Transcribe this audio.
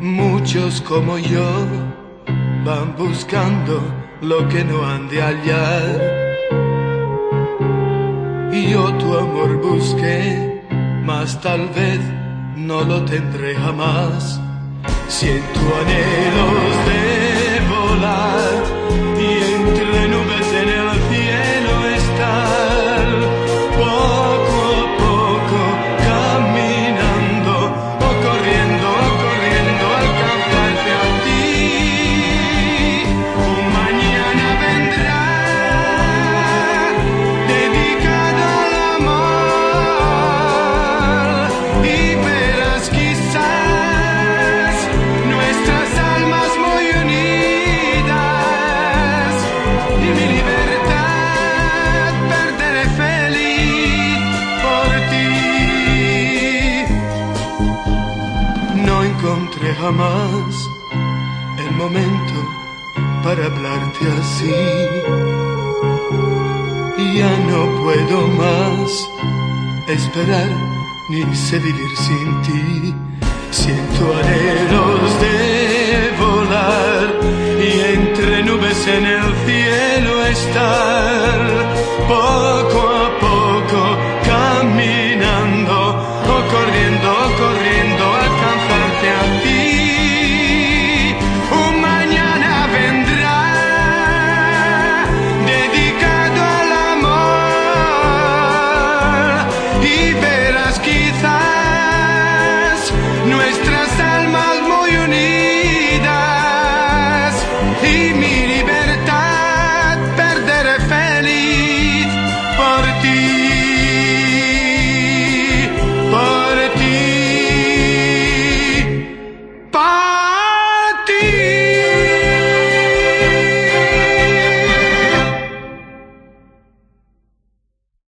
Muchos como yo van buscando lo que no han de hallar. Y yo tu amor busqué, mas tal vez no lo tendré jamás. Siento anhelos de jamás el momento para hablarte así. Y ya no puedo más esperar ni sé vivir sin ti. Siento anhelos de volar y entre nubes en el cielo estar. nuestra